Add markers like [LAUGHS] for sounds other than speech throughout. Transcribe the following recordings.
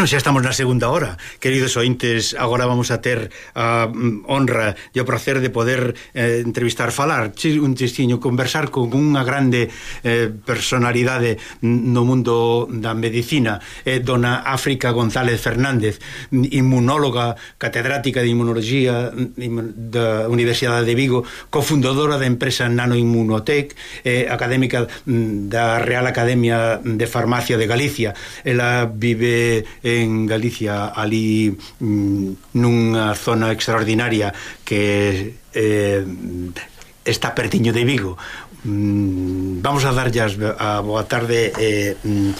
Bueno, xa estamos na segunda hora. Queridos ointes, agora vamos a ter a mm, honra e o placer de poder eh, entrevistar, falar un testiño, conversar con unha grande eh, personalidade no mundo da medicina. Eh, Dona África González Fernández inmunóloga, catedrática de inmunología mm, da Universidade de Vigo cofundadora da empresa Nanoimmunotec eh, académica mm, da Real Academia de Farmacia de Galicia. Ela vive eh, en Galicia ali mm, nunha zona extraordinaria que eh, está pertiño de Vigo. Mm, vamos a darllas a boa tarde eh, mm,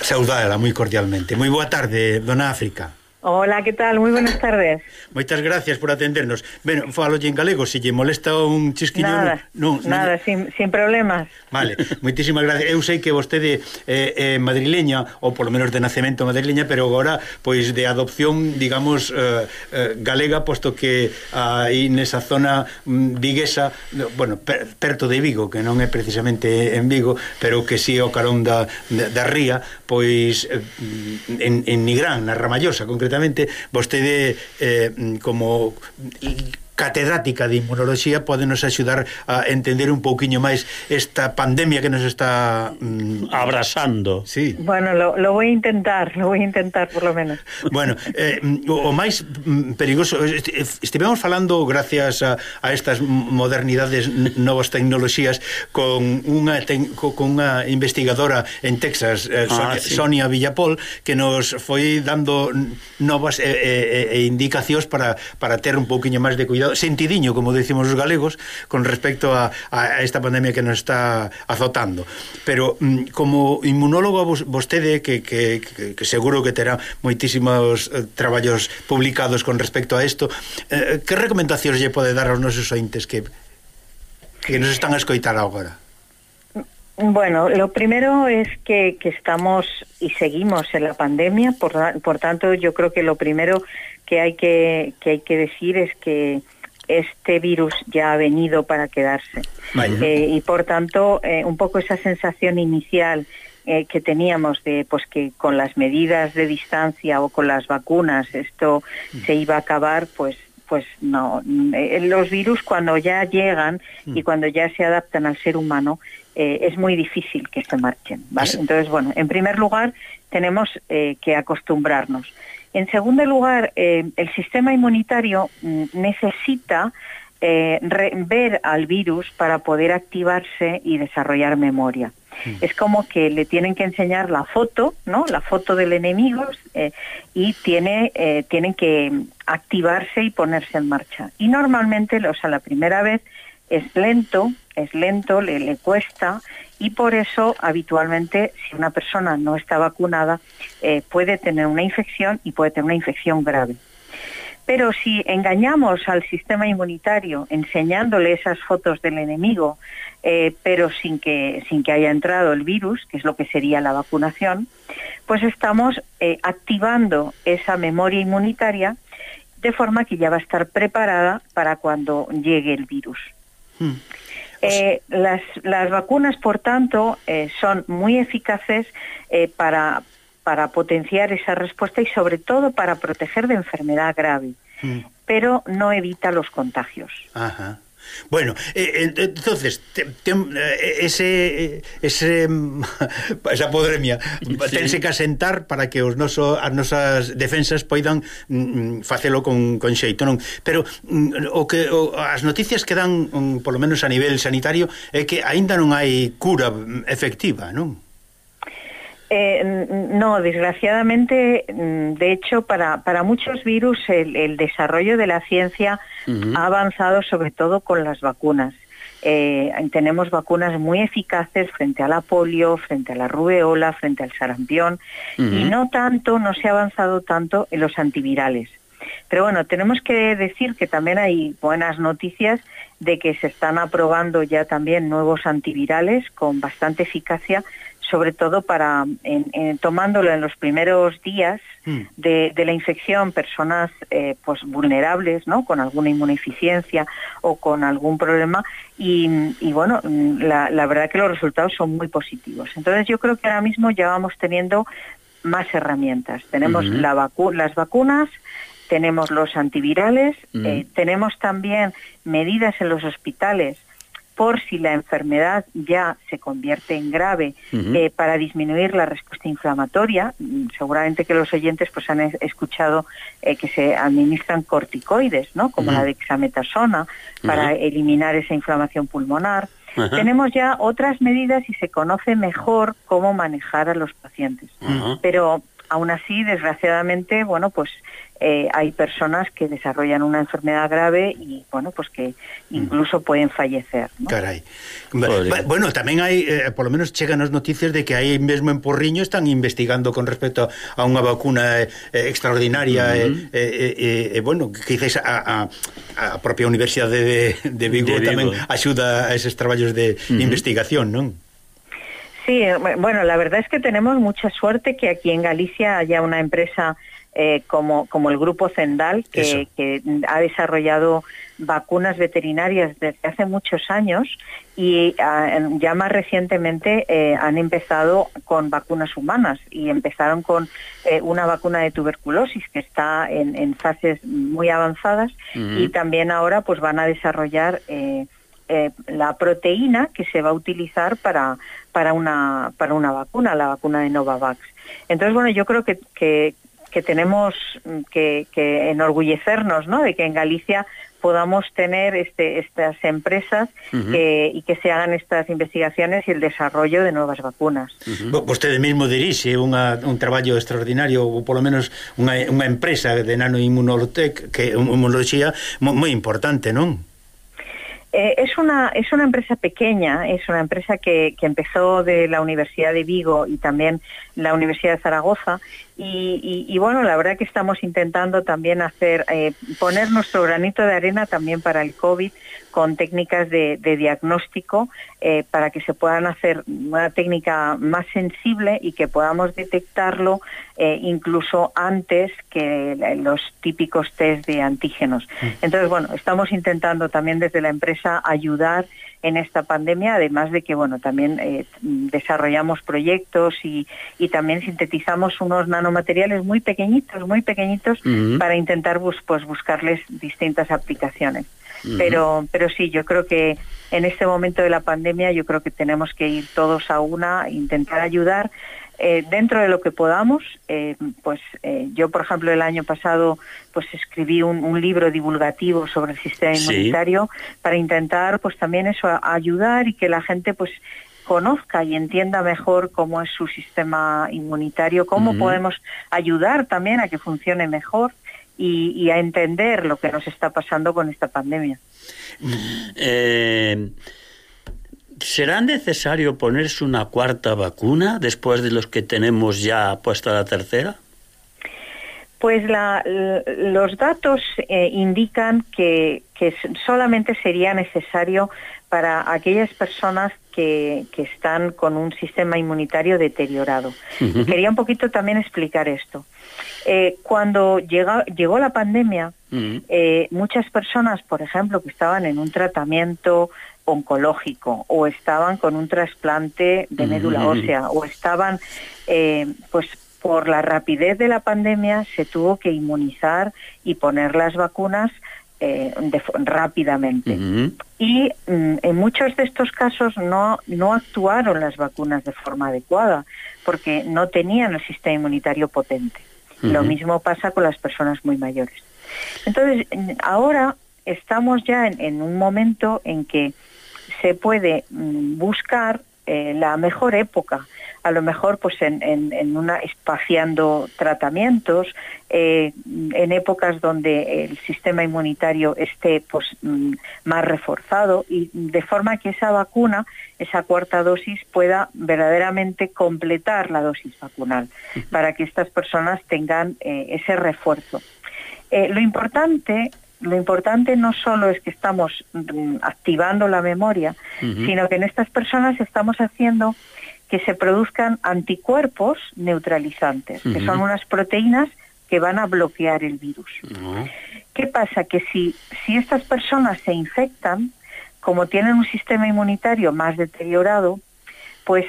saudala moi cordialmente. Moi boa tarde, dona África. Hola, que tal? Moi buenas tardes. Moitas gracias por atendernos. Ben, falo en galego, se lle molesta un chisquiño... Nada, non, no, nada, sin, sin problemas. Vale, moitísimas gracias. Eu sei que vostede é eh, eh, madrileña, ou polo menos de nacemento madrileña, pero agora, pois, de adopción, digamos, eh, eh, galega, posto que aí nesa zona mm, viguesa, bueno, per, perto de Vigo, que non é precisamente en Vigo, pero que si sí, o carón da, da, da ría, pois, eh, mm, en, en Nigrán, na Ramallosa, concretamente, concretamente, vostede eh, como catedrática de inmunoloxía pode nos axudar a entender un pouquiño máis esta pandemia que nos está mm, abrazando. Sí. Bueno, lo, lo voy a intentar, lo voy a intentar por lo menos. Bueno, eh, o, o máis mm, perigoso estivemos falando gracias a, a estas modernidades novas tecnoloxías con unha ten, con unha investigadora en Texas, eh, ah, Sonia, ah, sí. Sonia Villapol, que nos foi dando novas eh, eh, eh, indicacións para para ter un pouquiño máis de cuidado sentido, sentidiño, como decimos os galegos, con respecto a, a esta pandemia que nos está azotando. Pero mm, como inmunólogo vostede, que, que, que, que seguro que terá moitísimos eh, traballos publicados con respecto a isto, eh, que recomendacións lle pode dar aos nosos ointes que, que nos están a escoitar agora? Bueno, lo primero es que, que, estamos y seguimos en la pandemia, por, por, tanto yo creo que lo primero que hay que, que, hay que decir es que este virus ya ha venido para quedarse. Eh, y por tanto, eh, un poco esa sensación inicial eh, que teníamos de pues que con las medidas de distancia o con las vacunas esto se iba a acabar, pues pues no. los virus cuando ya llegan y cuando ya se adaptan al ser humano es muy difícil que se marchen. ¿vale? Entonces, bueno, en primer lugar tenemos que acostumbrarnos. En segundo lugar, eh, el sistema inmunitario mm, necesita eh, ver al virus para poder activarse y desarrollar memoria. Mm. Es como que le tienen que enseñar la foto, ¿no? La foto del enemigo eh, y tiene, tienen que activarse y ponerse en marcha. Y normalmente, o sea, la primera vez es lento, es lento, le, le cuesta y por eso habitualmente si una persona no está vacunada eh, puede tener una infección y puede tener una infección grave. Pero si engañamos al sistema inmunitario enseñándole esas fotos del enemigo, eh, pero sin que, sin que haya entrado el virus, que es lo que sería la vacunación, pues estamos eh, activando esa memoria inmunitaria de forma que ya va a estar preparada para cuando llegue el virus. Hmm. Eh, las, las, vacunas, por tanto, eh, son muy eficaces eh, para, para potenciar esa respuesta y sobre todo para proteger de enfermedad grave, mm. pero no evita los contagios. Ajá. Bueno, eh, entonces te, te, eh, ese, ese [LAUGHS] esa podremia sí. tense que asentar para que os noso, as nosas defensas poidan mm, mm, facelo con, con xeito, non? Pero mm, o que o, as noticias que dan, mm, polo menos a nivel sanitario, é que aínda non hai cura mm, efectiva, non? Eh, no, desgraciadamente, de hecho, para, para muchos virus el, el desarrollo de la ciencia uh -huh. ha avanzado sobre todo con las vacunas. Eh, tenemos vacunas muy eficaces frente a la polio, frente a la rubeola, frente al sarampión, uh -huh. y no tanto, no se ha avanzado tanto en los antivirales. Pero bueno, tenemos que decir que también hay buenas noticias de que se están aprobando ya también nuevos antivirales con bastante eficacia sobre todo para en, en, tomándolo en los primeros días mm. de, de, la infección personas eh, pues vulnerables no con alguna inmunodeficiencia o con algún problema. Y, y bueno la, la, verdad que los resultados son muy positivos. Entonces yo creo que ahora mismo ya vamos teniendo más herramientas. Tenemos la vacu las vacunas, tenemos los antivirales, eh, tenemos también medidas en los hospitales por si la enfermedad ya se convierte en grave eh, para disminuir la respuesta inflamatoria. Mm, seguramente que los oyentes pues han escuchado eh, que se administran corticoides, ¿no? Como la dexametasona para eliminar esa inflamación pulmonar. Tenemos ya otras medidas y se conoce mejor cómo manejar a los pacientes. Pero Aún así, desgraciadamente, bueno, pues eh, hay personas que desarrollan una enfermedad grave y, bueno, pues que incluso pueden fallecer. ¿no? Caray. Podría. Bueno, también hay, eh, por lo menos chegan as noticias de que aí mesmo en Porriño están investigando con respecto a unha vacuna eh, extraordinaria uh -huh. eh, eh, eh, e, bueno, quizás a, a, a propia Universidade de, de Vigo, de Vigo tamén axuda a eses traballos de uh -huh. investigación, non? Sí, bueno, la verdad es que tenemos mucha suerte que aquí en Galicia haya una empresa eh, como, como el grupo Zendal, que, que, ha desarrollado vacunas veterinarias desde hace muchos años y uh, ya más recientemente eh, han empezado con vacunas humanas y empezaron con eh, una vacuna de tuberculosis que está en, en fases muy avanzadas uh -huh. y también ahora pues van a desarrollar eh, eh, la proteína que se va a utilizar para, para una, para una vacuna, la vacuna de Novavax. Entonces, bueno, yo creo que, que, que tenemos que, que, enorgullecernos ¿no? de que en Galicia podamos tener este, estas empresas uh -huh. que, y que se hagan estas investigaciones y el desarrollo de nuevas vacunas. Uh -huh. Vostede mismo dirixe unha, un traballo extraordinario, ou polo menos unha, unha empresa de nanoinmunolotec, que é muy moi importante, non? Eh, es, una, es una empresa pequeña, es una empresa que, que, empezó de la Universidad de Vigo y también la Universidad de Zaragoza. Y, y, y bueno, la verdad que estamos intentando también hacer, eh, poner nuestro granito de arena también para el COVID con técnicas de, de diagnóstico eh, para que se puedan hacer una técnica más sensible y que podamos detectarlo eh, incluso antes que los típicos test de antígenos. Mm. Entonces, bueno, estamos intentando también desde la empresa ayudar en esta pandemia, además de que, bueno, también eh, desarrollamos proyectos y, y, también sintetizamos unos nanomateriales muy pequeñitos, muy pequeñitos, uh -huh. para intentar bus pues, buscarles distintas aplicaciones. Pero, pero sí, yo creo que en este momento de la pandemia yo creo que tenemos que ir todos a una, intentar ayudar eh, dentro de lo que podamos. Eh, pues eh, yo, por ejemplo, el año pasado pues escribí un, un libro divulgativo sobre el sistema inmunitario para intentar pues también eso ayudar y que la gente pues conozca y entienda mejor cómo es su sistema inmunitario, cómo uh -huh. podemos ayudar también a que funcione mejor y, y, a entender lo que nos está pasando con esta pandemia. Eh, ¿Será necesario ponerse una cuarta vacuna después de los que tenemos ya puesta la tercera? Pues la, los datos eh, indican que, que solamente sería necesario para aquellas personas que, que, están con un sistema inmunitario deteriorado. Uh -huh. Quería un poquito también explicar esto. Eh, cuando llega, llegó la pandemia, uh -huh. eh, muchas personas, por ejemplo, que estaban en un tratamiento oncológico o estaban con un trasplante de médula ósea o estaban, eh, pues por la rapidez de la pandemia se tuvo que inmunizar y poner las vacunas eh, de, rápidamente. Uh -huh. Y mm, en muchos de estos casos no, no actuaron las vacunas de forma adecuada porque no tenían el sistema inmunitario potente. Uh -huh. Lo mismo pasa con las personas muy mayores. Entonces, ahora estamos ya en, en un momento en que se puede mm, buscar eh, la mejor época, a lo mejor pues en, en, en una espaciando tratamientos, eh, en épocas donde el sistema inmunitario esté pues mm, más reforzado y de forma que esa vacuna, esa cuarta dosis pueda verdaderamente completar la dosis vacunal para que estas personas tengan eh, ese refuerzo. Eh, lo importante lo importante no solo es que estamos mm, activando la memoria, uh -huh. sino que en estas personas estamos haciendo que se produzcan anticuerpos neutralizantes, uh -huh. que son unas proteínas que van a bloquear el virus. Uh -huh. ¿Qué pasa? Que si, si estas personas se infectan, como tienen un sistema inmunitario más deteriorado, pues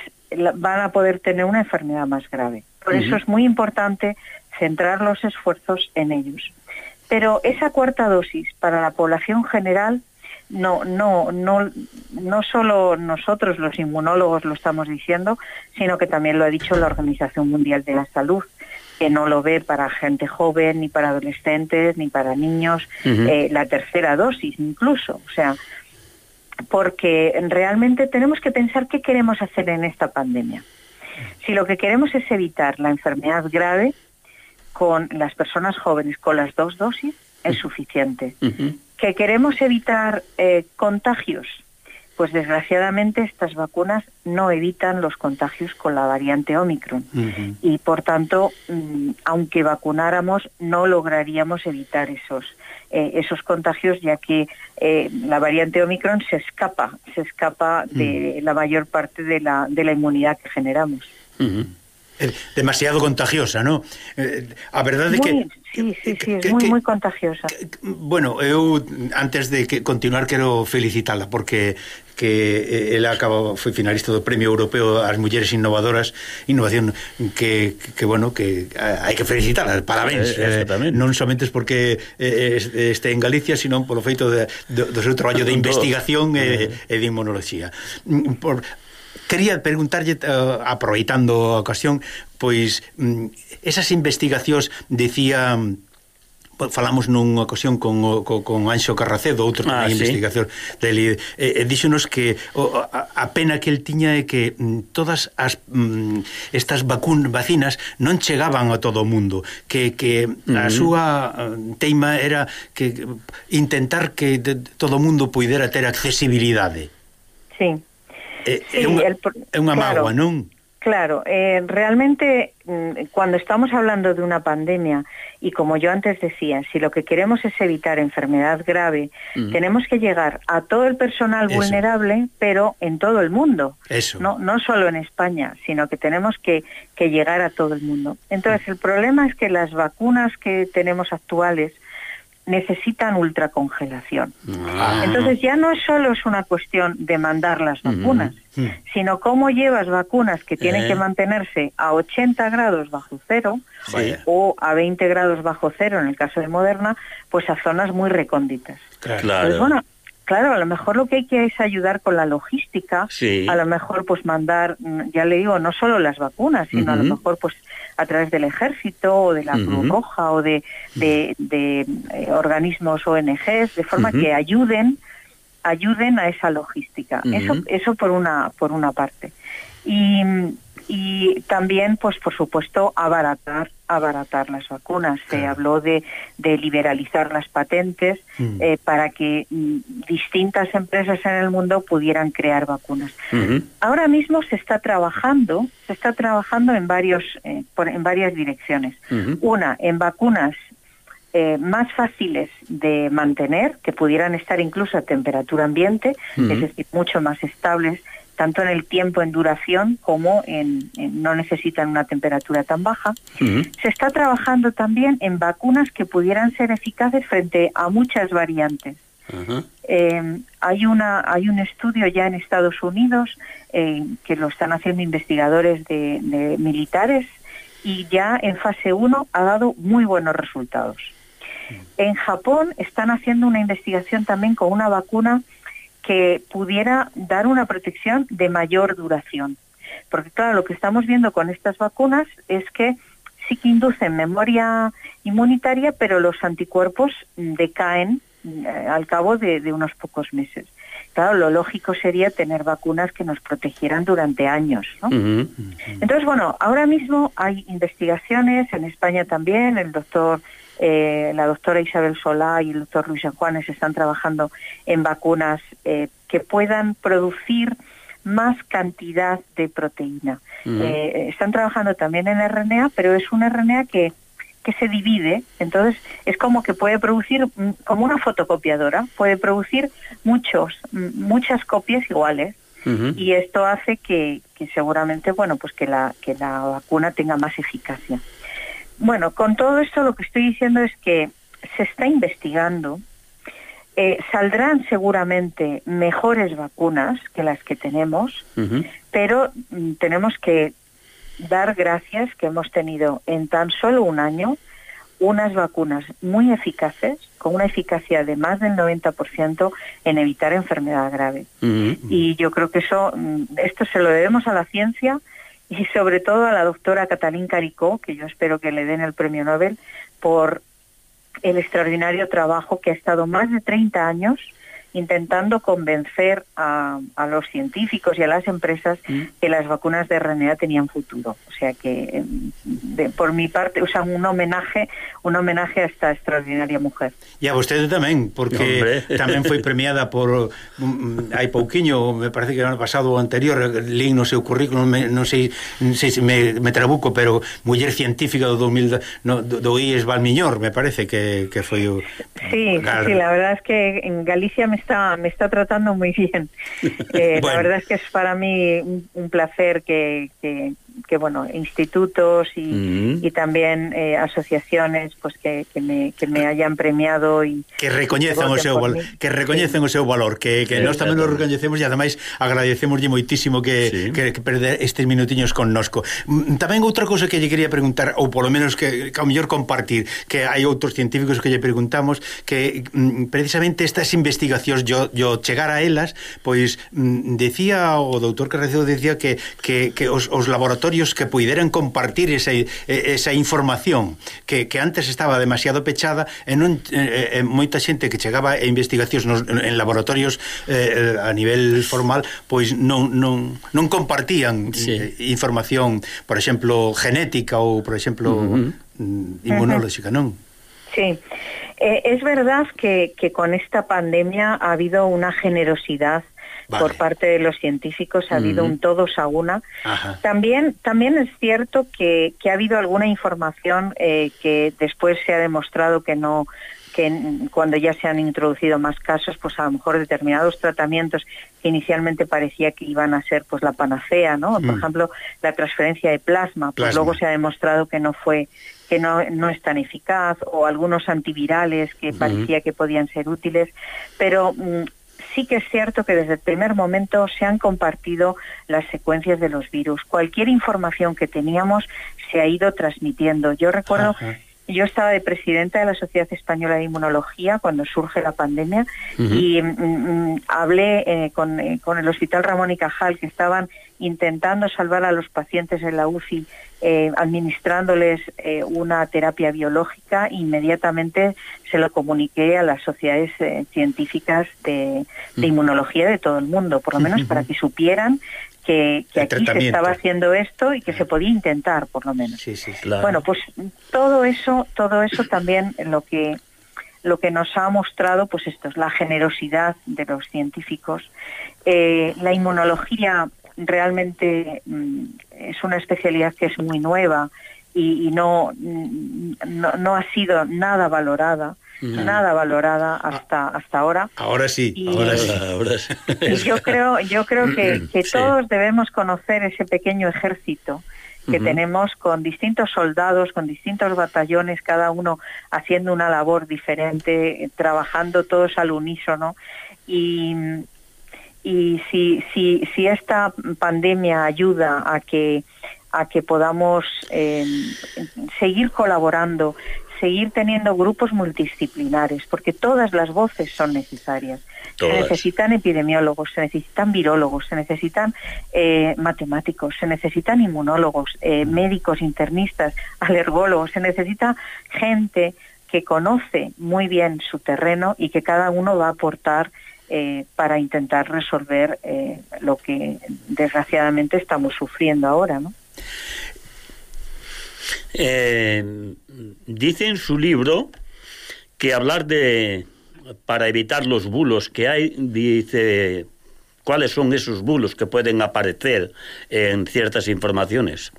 van a poder tener una enfermedad más grave. Por eso es muy importante centrar los esfuerzos en ellos. Pero esa cuarta dosis para la población general no, no, no, no solo nosotros los inmunólogos lo estamos diciendo, sino que también lo ha dicho la Organización Mundial de la Salud, que no lo ve para gente joven, ni para adolescentes, ni para niños, eh, la tercera dosis incluso. O sea, porque realmente tenemos que pensar qué queremos hacer en esta pandemia. Si lo que queremos es evitar la enfermedad grave con las personas jóvenes con las dos dosis, es suficiente. Que queremos evitar eh, contagios, pues desgraciadamente estas vacunas no evitan los contagios con la variante Omicron. Y por tanto, mm, aunque vacunáramos, no lograríamos evitar esos eh, esos contagios ya que eh, la variante Omicron se escapa, se escapa de la mayor parte de la, de la inmunidad que generamos. Eh, demasiado contagiosa, ¿no? Eh, a verdade é que Sí, sí, sí, é moi moi contagiosa. Que, bueno, eu antes de que continuar quero felicitala porque que eh, ela acaba foi finalista do Premio Europeo ás Mulleres Innovadoras, innovación que, que bueno, que eh, hai que felicitarla, parabéns. Eh, eh, non somente porque eh, este en Galicia, sino polo feito de, de, do seu traballo de [LAUGHS] investigación e, e de inmunoloxía. Mm, por Quería preguntarlle, uh, aproveitando a ocasión, pois mm, esas investigacións, decía mm, falamos nunha ocasión con, con, con Anxo Carracedo, outro ah, sí. investigación dele, e, e díxonos que o, a, a pena que el tiña é que mm, todas as mm, estas vacun, vacinas non chegaban a todo o mundo, que, que mm -hmm. a súa teima era que mm, intentar que de, todo o mundo puidera ter accesibilidade. Sí. É, sí, é unha, el, é unha claro, magua, non? Claro, eh, realmente mm, cuando estamos hablando de una pandemia y como yo antes decía, si lo que queremos es evitar enfermedad grave, tenemos que llegar a todo el personal Eso. vulnerable, pero en todo el mundo. Eso. No, no solo en España, sino que tenemos que, que llegar a todo el mundo. Entonces, el problema es que las vacunas que tenemos actuales necesitan ultracongelación. Ah. Entonces ya no solo es una cuestión de mandar las vacunas, sino cómo llevas vacunas que tienen eh. que mantenerse a 80 grados bajo cero o a 20 grados bajo cero en el caso de Moderna, pues a zonas muy recónditas. Claro. bueno, claro, a lo mejor lo que hay que es ayudar con la logística, a lo mejor pues mandar, mm, ya le digo, no solo las vacunas, sino a lo mejor pues a través del ejército o de la Cruz Roja o de, de, eh, organismos ONGs, de forma que ayuden ayuden a esa logística. Eso eso por una por una parte. Y y también pues por supuesto abaratar abaratar las vacunas. Se habló de, de, liberalizar las patentes mm. eh, para que mm, distintas empresas en el mundo pudieran crear vacunas. Ahora mismo se está trabajando se está trabajando en varios eh, por, en varias direcciones. Una en vacunas eh, más fáciles de mantener, que pudieran estar incluso a temperatura ambiente, es decir, mucho más estables tanto en el tiempo en duración como en, no necesitan una temperatura tan baja. Se está trabajando también en vacunas que pudieran ser eficaces frente a muchas variantes. Eh, hay una hay un estudio ya en Estados Unidos eh, que lo están haciendo investigadores de, de militares y ya en fase 1 ha dado muy buenos resultados. En Japón están haciendo una investigación también con una vacuna que pudiera dar una protección de mayor duración. Porque claro, lo que estamos viendo con estas vacunas es que sí que inducen memoria inmunitaria, pero los anticuerpos decaen eh, al cabo de, unos pocos meses. Claro, lo lógico sería tener vacunas que nos protegieran durante años. ¿no? Entonces, bueno, ahora mismo hay investigaciones, en España también, el doctor eh, la doctora Isabel Solá y el doctor Luis Juanes están trabajando en vacunas eh, que puedan producir más cantidad de proteína. Eh, están trabajando también en RNA, pero es un RNA que, que se divide, entonces es como que puede producir, mm, como una fotocopiadora, puede producir muchos, mm, muchas copias iguales. Y esto hace que, que seguramente, bueno, pues que la, que la vacuna tenga más eficacia. Bueno, con todo esto lo que estoy diciendo es que se está investigando, eh, saldrán seguramente mejores vacunas que las que tenemos, pero mm, tenemos que dar gracias que hemos tenido en tan solo un año unas vacunas muy eficaces, con una eficacia de más del 90% en evitar enfermedad grave. Y yo creo que eso, mm, esto se lo debemos a la ciencia y sobre todo a la doctora Catalín Caricó, que yo espero que le den el premio Nobel, por el extraordinario trabajo que ha estado más de 30 años intentando convencer a, a los científicos y a las empresas mm. que las vacunas de RNA tenían futuro. O sea que, de, por mi parte, o sea, un homenaje, un homenaje a esta extraordinaria mujer. E a vostede tamén, porque [LAUGHS] Hombre. tamén foi premiada por mm, mm, hai pouquiño, me parece que ano pasado o anterior, lín no seu currículo, me, non sei, sei se me, me trabuco, pero muller científica do 2000 no, do, do IES Valmiñor, me parece que, que foi o... Sí, Gal... sí, la verdad es que en Galicia me está, me está tratando muy bien. [LAUGHS] Eh, bueno. La verdad es que es para mí un, un placer que, que, que bueno, institutos y, uh -huh. y también eh, asociaciones pues que, que, me, que me hayan premiado y, que recoñezan o seu valor, que recoñecen sí. o seu valor, que que sí, nós tamén lo recoñecemos e ademais agradecemos moitísimo que, sí. que que perder estes minutiños connosco. Mm, tamén outra cousa que lle quería preguntar ou polo menos que, que ao mellor compartir, que hai outros científicos que lle preguntamos que mm, precisamente estas investigacións yo, yo chegar a elas, pois mm, decía o doutor Carrecedo decía que que, que os, os laboratorios laboratorios que puideran compartir esa, esa información que, que antes estaba demasiado pechada en, un, en, moita xente que chegaba a investigacións nos, en laboratorios eh, a nivel formal pois non, non, non compartían sí. Eh, información, por exemplo, genética ou, por exemplo, uh -huh. Mm, inmunológica, non? Sí. Eh, es verdad que, que con esta pandemia ha habido una generosidad vale. por parte de los científicos, ha habido un todos a una. Ajá. También, también es cierto que, que ha habido alguna información eh, que después se ha demostrado que no que cuando ya se han introducido más casos, pues a lo mejor determinados tratamientos que inicialmente parecía que iban a ser pues la panacea, ¿no? Por mm. ejemplo, la transferencia de plasma, pues plasma. luego se ha demostrado que no fue que no, no es tan eficaz o algunos antivirales que mm. parecía que podían ser útiles, pero mm, sí que es cierto que desde el primer momento se han compartido las secuencias de los virus. Cualquier información que teníamos se ha ido transmitiendo. Yo recuerdo Ajá. Yo estaba de presidenta de la Sociedad Española de Inmunología cuando surge la pandemia uh -huh. y mm, hablé eh, con, eh, con, el Hospital Ramón y Cajal que estaban intentando salvar a los pacientes en la UCI eh, administrándoles eh, una terapia biológica. Inmediatamente se lo comuniqué a las sociedades eh, científicas de, de, inmunología de todo el mundo, por lo menos para que supieran que, que aquí se estaba haciendo esto y que se podía intentar, por lo menos. Sí, sí, claro. Bueno, pues todo eso, todo eso también lo que lo que nos ha mostrado, pues esto es la generosidad de los científicos. Eh, la inmunología realmente mm, es una especialidad que es muy nueva y, y no, mm, no, no ha sido nada valorada nada valorada hasta hasta ahora. Ahora sí, y, ahora sí. [LAUGHS] Ahora sí. Y yo creo, yo creo que, que sí. todos debemos conocer ese pequeño ejército que uh -huh. tenemos con distintos soldados, con distintos batallones, cada uno haciendo una labor diferente, trabajando todos al unísono. Y, y si, si, si esta pandemia ayuda a que a que podamos eh, seguir colaborando, seguir teniendo grupos multidisciplinares, porque todas las voces son necesarias. Todas. Se necesitan epidemiólogos, se necesitan virólogos, se necesitan eh, matemáticos, se necesitan inmunólogos, eh, médicos, internistas, alergólogos, se necesita gente que conoce muy bien su terreno y que cada uno va a aportar eh, para intentar resolver eh, lo que desgraciadamente estamos sufriendo ahora, ¿no? Eh, dice en su libro que hablar de, para evitar los bulos que hay, dice, ¿cuáles son esos bulos que pueden aparecer en ciertas informaciones?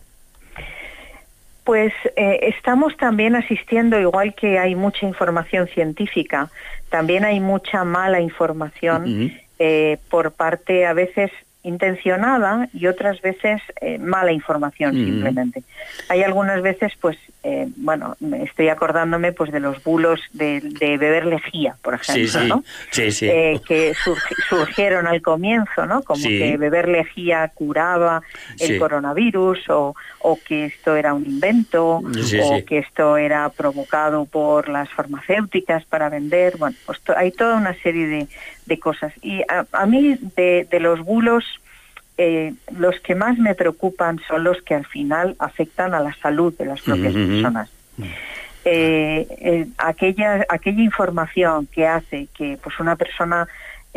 Pues eh, estamos también asistiendo, igual que hay mucha información científica, también hay mucha mala información uh -huh. eh, por parte a veces intencionada y otras veces eh, mala información Mm. simplemente. Hay algunas veces, pues, eh, bueno, me estoy acordándome pues de los bulos de, de beber lejía, por ejemplo, Sí, sí, ¿no? sí, sí. Eh, que surgi- surgieron al comienzo, ¿no? Como que beber lejía curaba el coronavirus o, o que esto era un invento o que esto era provocado por las farmacéuticas para vender. Bueno, pues to- hay toda una serie de, de cosas. Y a, a mí de, de los bulos, eh, los que más me preocupan son los que al final afectan a la salud de las propias personas. Eh, eh, aquella aquella información que hace que pues una persona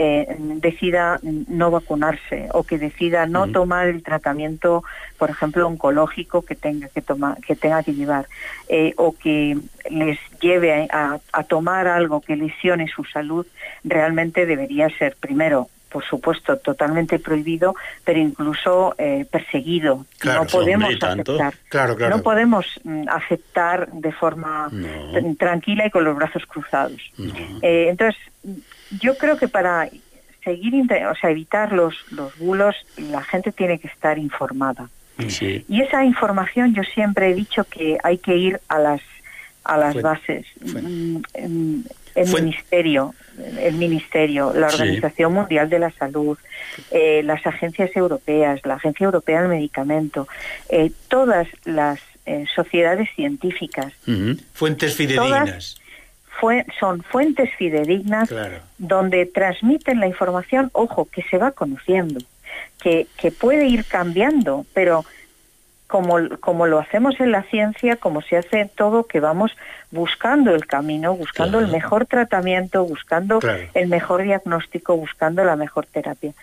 eh, decida no vacunarse o que decida no tomar el tratamiento, por ejemplo, oncológico que tenga que tomar, que tenga que llevar, eh, o que les lleve a, a tomar algo que lesione su salud, realmente debería ser primero por supuesto, totalmente prohibido, pero incluso eh, perseguido. Claro, no podemos aceptar. Claro, claro. No podemos mm, aceptar de forma No. tranquila y con los brazos cruzados. Eh, entonces, yo creo que para seguir, o sea, evitar los, los bulos, la gente tiene que estar informada. Sí. Y esa información yo siempre he dicho que hay que ir a las a las Fue- bases. fue- Mm, mm, El Fue- ministerio, el ministerio, la Sí. Organización Mundial de la Salud, eh, las agencias europeas, la Agencia Europea del Medicamento, eh, todas las eh, sociedades científicas. Fuentes fidedignas. fue, son fuentes fidedignas Claro. donde transmiten la información, ojo, que se va conociendo, que, que puede ir cambiando, pero como, como lo hacemos en la ciencia, como se hace todo, que vamos buscando el camino, buscando Claro. el mejor tratamiento, buscando Claro. el mejor diagnóstico, buscando la mejor terapia.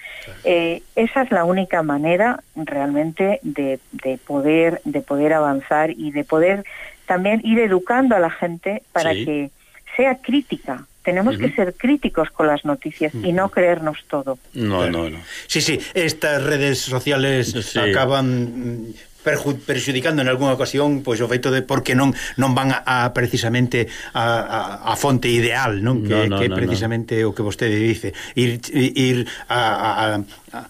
Eh, esa es la única manera realmente de, de poder de poder avanzar y de poder también ir educando a la gente para Sí. que sea crítica. Tenemos que ser críticos con las noticias y no creernos todo. No, no, no. Sí, sí, estas redes sociales Sí. acaban perju perjudicando en algunha ocasión pois o feito de porque non non van a, a precisamente a, a, a fonte ideal, non? Que, no, no, que no, precisamente no. o que vostede dice, ir ir a a, a,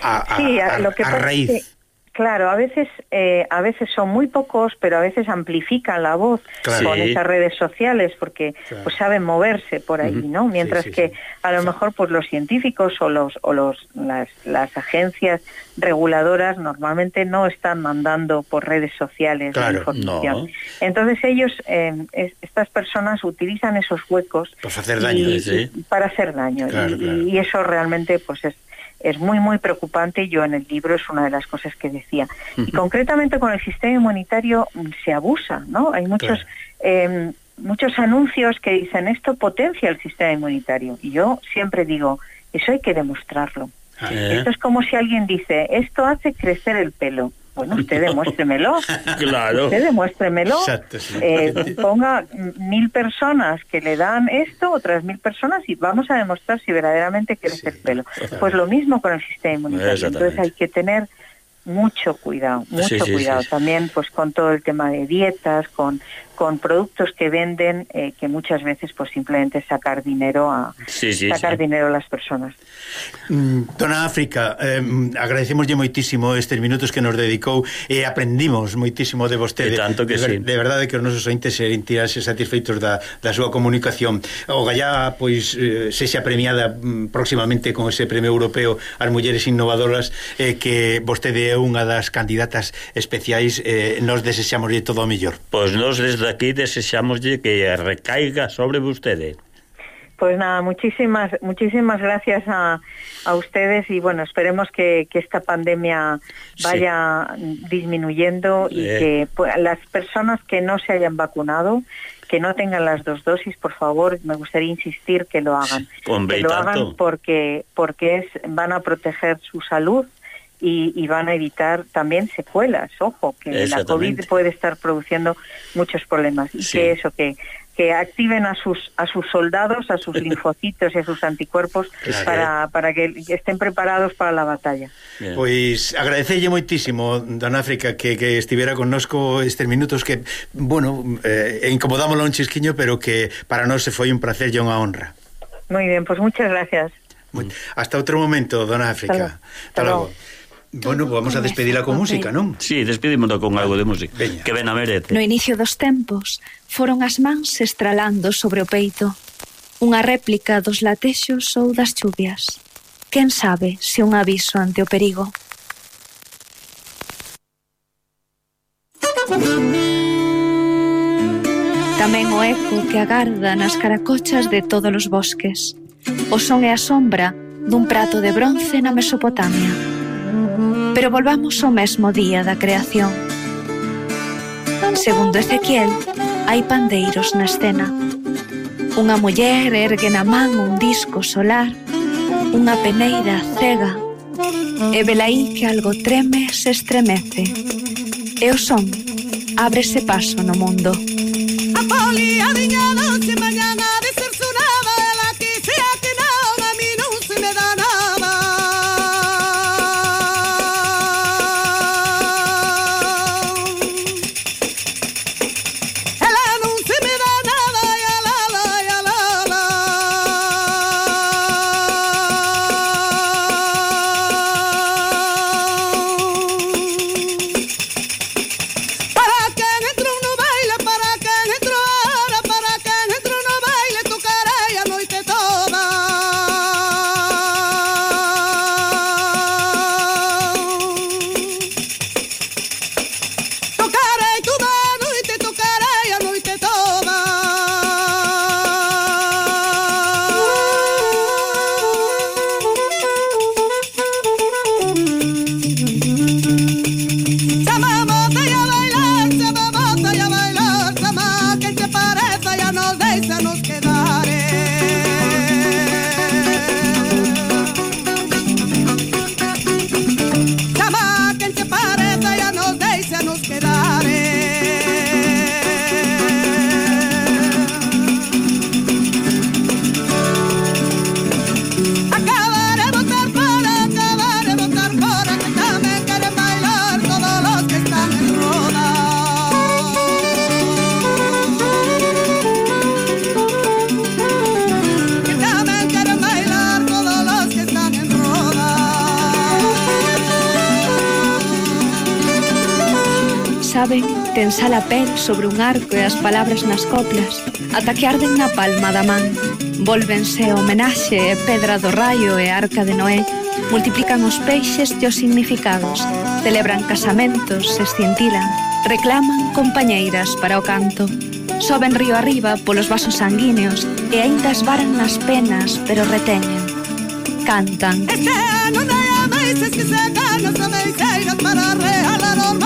a, a, sí, a, a, lo que a raíz. Que... claro, a veces eh, a veces son muy pocos, pero a veces amplifican la voz Claro. con Sí. esas redes sociales porque Claro. pues saben moverse por ahí. ¿no? Mientras Sí, sí, que a lo mejor pues los científicos o los o los las, las agencias reguladoras normalmente no están mandando por redes sociales la Claro, información. no. Entonces ellos eh, es- estas personas utilizan esos huecos Para hacer daño, y- para hacer daño y eso realmente pues es es muy muy preocupante. Yo en el libro es una de las cosas que decía. Y concretamente con el sistema inmunitario se abusa no hay muchos Claro. eh, muchos anuncios que dicen esto potencia el sistema inmunitario. Y yo siempre digo eso hay que demostrarlo. Eh, esto es como si alguien dice esto hace crecer el pelo bueno usted demuéstremelo [LAUGHS] Claro. usted demuéstremelo Exacto, sí. eh, ponga mil personas que le dan esto, otras mil personas y vamos a demostrar si verdaderamente crece Sí, el pelo. Pues lo mismo con el sistema inmunitario. Entonces hay que tener mucho cuidado, mucho Sí, sí, cuidado. sí. También pues con todo el tema de dietas, con, con productos que venden eh, que muchas veces pues simplemente sacar dinero a sí, sí, sacar sí. dinero a las personas. Mm, Dona África, eh, agradecemoslle moitísimo estes minutos que nos dedicou e eh, aprendimos moitísimo de vostede. E tanto que de, ver, sí. de verdade que os nosos ointes se sentirase satisfeitos da, da súa comunicación. O Gallá pois eh, sexa premiada mm, próximamente con ese premio europeo ás mulleres innovadoras eh, que vostede é unha das candidatas especiais eh, nos desexamos de todo o mellor. Pois pues nos desde aquí desexamoslle que recaiga sobre vostede. Pues nada, muchísimas, muchísimas gracias a, a ustedes y bueno, esperemos que, que esta pandemia Sí. vaya disminuyendo y Eh. que pues, las personas que no se hayan vacunado, que no tengan las dos dosis, por favor, me gustaría insistir que lo hagan. Hombre, que lo tanto. hagan porque, porque es, van a proteger su salud y, y van a evitar también secuelas. Ojo, que la. COVID puede estar produciendo muchos problemas. Y Sí. que eso, que, que activen a sus, a sus soldados, a sus [LAUGHS] linfocitos y a sus anticuerpos Claro. para, para que estén preparados para la batalla. Bien. Pois agradecelle moitísimo, Dona África, que, que estivera connosco estes minutos que, bueno, eh, incomodámoslo un chisquiño, pero que para nós se foi un placer e unha honra. Muy bien, pues muchas gracias. Hasta outro momento, dona África. Hasta logo. Bueno, vamos a despedila con música, non? Sí, despedímonos con algo de música. Veña. Que ben a merece No inicio dos tempos foron as mans estralando sobre o peito. Unha réplica dos latexos ou das chuvias. Quen sabe se un aviso ante o perigo. Tamén o eco que agarda nas caracochas de todos os bosques. O son e a sombra dun prato de bronce na Mesopotamia. Pero volvamos ao mesmo día da creación. Segundo Ezequiel, hai pandeiros na escena. Unha muller ergue na man un disco solar, unha peneira cega, e velaí que algo treme se estremece. E o son ábrese paso no mundo. A poli, viñada, saben, tensar a pel sobre un arco e as palabras nas coplas, ata que arden na palma da man. Volvense homenaxe e pedra do raio e arca de Noé, multiplican os peixes e os significados, celebran casamentos, escintilan, reclaman compañeiras para o canto. Soben río arriba polos vasos sanguíneos e ainda esvaran nas penas, pero reteñen. Cantan. Este non máis es que se canos no para realar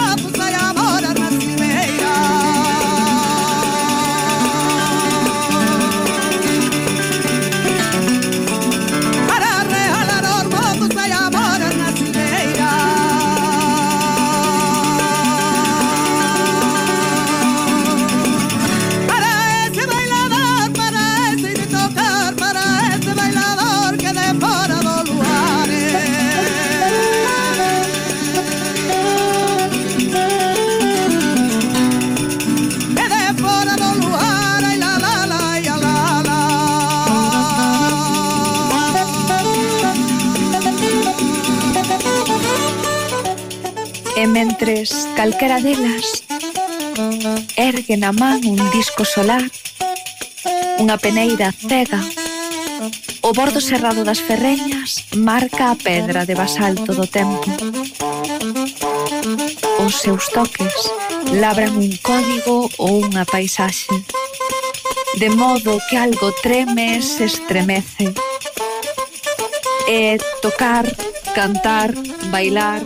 calquera delas ergue na man un disco solar, unha peneira cega, o bordo serrado das ferreñas marca a pedra de basalto do tempo. Os seus toques labran un código ou unha paisaxe, de modo que algo treme e se estremece. E tocar, cantar, bailar,